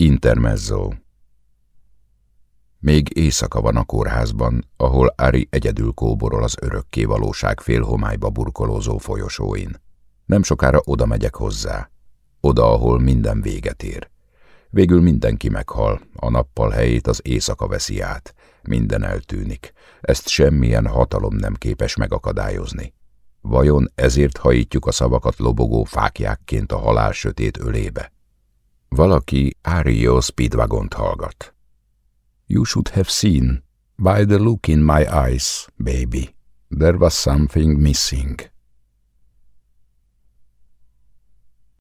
Intermezzo Még éjszaka van a kórházban, ahol Ari egyedül kóborol az örökké valóság félhomályba burkolózó folyosóin. Nem sokára oda megyek hozzá. Oda, ahol minden véget ér. Végül mindenki meghal, a nappal helyét az éjszaka veszi át. Minden eltűnik. Ezt semmilyen hatalom nem képes megakadályozni. Vajon ezért hajítjuk a szavakat lobogó fákjákként a halál sötét ölébe? Valaki Ario Speedwagont hallgat. You should have seen, by the look in my eyes, baby, there was something missing.